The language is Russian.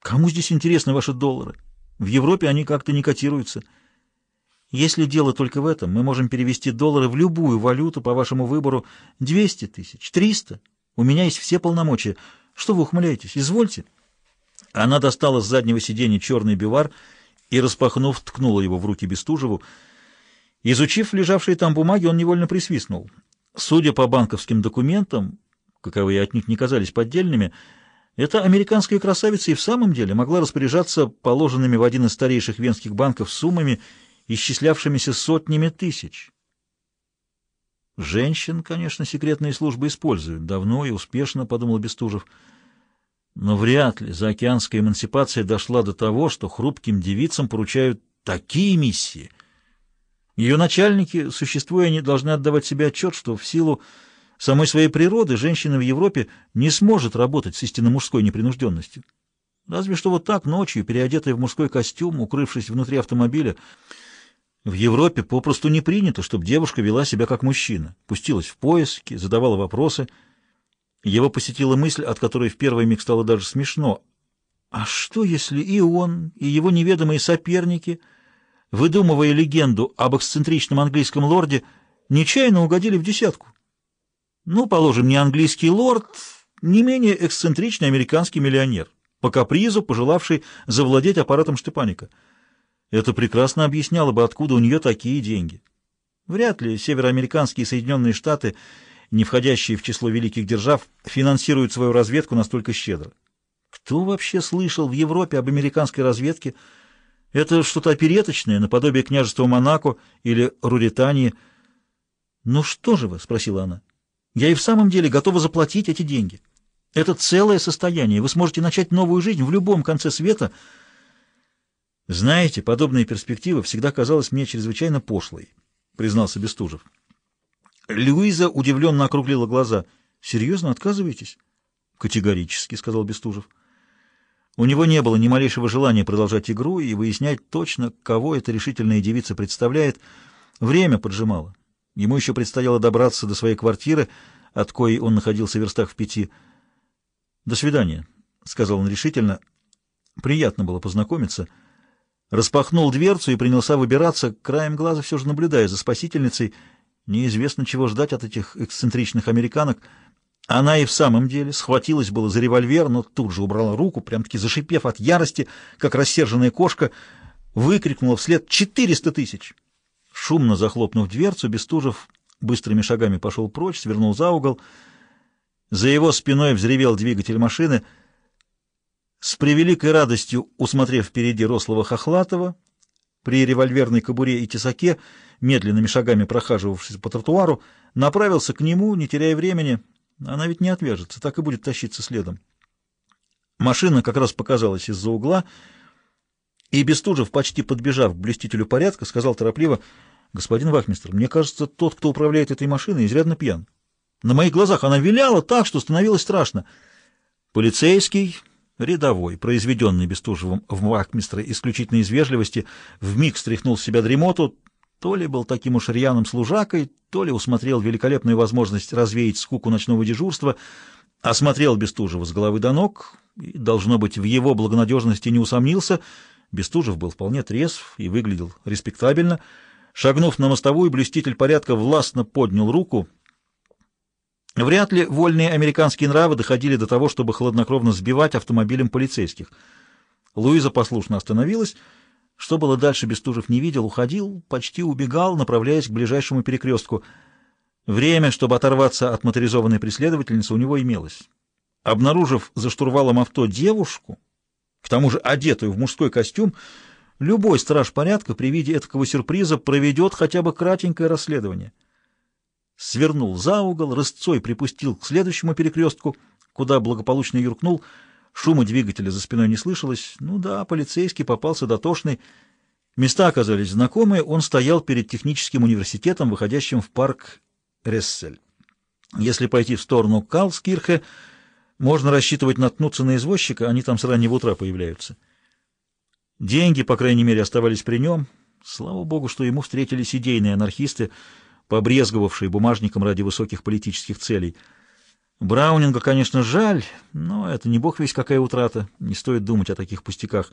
Кому здесь интересны ваши доллары? В Европе они как-то не котируются. Если дело только в этом, мы можем перевести доллары в любую валюту по вашему выбору 200 тысяч, 300. У меня есть все полномочия. Что вы ухмыляетесь? Извольте. Она достала с заднего сиденья черный бивар и, распахнув, ткнула его в руки Бестужеву. Изучив лежавшие там бумаги, он невольно присвистнул. Судя по банковским документам, каковые от них не казались поддельными, эта американская красавица и в самом деле могла распоряжаться положенными в один из старейших венских банков суммами, исчислявшимися сотнями тысяч. Женщин, конечно, секретные службы используют. Давно и успешно, — подумал Бестужев. Но вряд ли заокеанская эмансипация дошла до того, что хрупким девицам поручают такие миссии. Ее начальники, существуя, они должны отдавать себе отчет, что в силу самой своей природы женщина в Европе не сможет работать с истинно мужской непринужденностью. Разве что вот так, ночью, переодетая в мужской костюм, укрывшись внутри автомобиля, в Европе попросту не принято, чтобы девушка вела себя как мужчина, пустилась в поиски, задавала вопросы. Его посетила мысль, от которой в первый миг стало даже смешно. А что, если и он, и его неведомые соперники, выдумывая легенду об эксцентричном английском лорде, нечаянно угодили в десятку? Ну, положим, не английский лорд, не менее эксцентричный американский миллионер, по капризу пожелавший завладеть аппаратом Штепаника — это прекрасно объясняло бы, откуда у нее такие деньги. Вряд ли североамериканские Соединенные Штаты, не входящие в число великих держав, финансируют свою разведку настолько щедро. Кто вообще слышал в Европе об американской разведке? Это что-то опереточное, наподобие княжества Монако или Руритании. «Ну что же вы?» — спросила она. «Я и в самом деле готова заплатить эти деньги. Это целое состояние. Вы сможете начать новую жизнь в любом конце света — знаете, подобные перспективы всегда казалась мне чрезвычайно пошлой, признался Бестужев. Луиза удивленно округлила глаза. Серьезно отказываетесь? Категорически, сказал Бестужев. У него не было ни малейшего желания продолжать игру и выяснять точно, кого эта решительная девица представляет. Время поджимало. Ему еще предстояло добраться до своей квартиры, от коей он находился в верстах в пяти. «До свидания», — сказал он решительно. «Приятно было познакомиться» распахнул дверцу и принялся выбираться, краем глаза все же наблюдая за спасительницей. Неизвестно, чего ждать от этих эксцентричных американок. Она и в самом деле схватилась было за револьвер, но тут же убрала руку, прям-таки зашипев от ярости, как рассерженная кошка, выкрикнула вслед «Четыреста тысяч!». Шумно захлопнув дверцу, Бестужев быстрыми шагами пошел прочь, свернул за угол. За его спиной взревел двигатель машины — с превеликой радостью, усмотрев впереди рослого Хохлатова, при револьверной кобуре и тесаке, медленными шагами прохаживавшись по тротуару, направился к нему, не теряя времени. Она ведь не отвяжется, так и будет тащиться следом. Машина как раз показалась из-за угла, и Бестужев, почти подбежав к блюстителю порядка, сказал торопливо, «Господин Вахмистр, мне кажется, тот, кто управляет этой машиной, изрядно пьян. На моих глазах она виляла так, что становилось страшно». Полицейский Рядовой, произведенный Бестужевым в вахмистре исключительно из вежливости, вмиг стряхнул с себя дремоту, то ли был таким уж рьяным служакой, то ли усмотрел великолепную возможность развеять скуку ночного дежурства, осмотрел Бестужева с головы до ног, и, должно быть, в его благонадежности не усомнился. Бестужев был вполне трезв и выглядел респектабельно. Шагнув на мостовую, блюститель порядка властно поднял руку — Вряд ли вольные американские нравы доходили до того, чтобы хладнокровно сбивать автомобилем полицейских. Луиза послушно остановилась. Что было дальше, Бестужев не видел, уходил, почти убегал, направляясь к ближайшему перекрестку. Время, чтобы оторваться от моторизованной преследовательницы, у него имелось. Обнаружив за штурвалом авто девушку, к тому же одетую в мужской костюм, любой страж порядка при виде этого сюрприза проведет хотя бы кратенькое расследование — свернул за угол, рысцой припустил к следующему перекрестку, куда благополучно юркнул. Шума двигателя за спиной не слышалось. Ну да, полицейский попался дотошный. Места оказались знакомые. Он стоял перед техническим университетом, выходящим в парк Рессель. Если пойти в сторону Калскирхе, можно рассчитывать наткнуться на извозчика, они там с раннего утра появляются. Деньги, по крайней мере, оставались при нем. Слава богу, что ему встретились идейные анархисты — побрезговавший бумажником ради высоких политических целей. Браунинга, конечно, жаль, но это не бог весь какая утрата, не стоит думать о таких пустяках.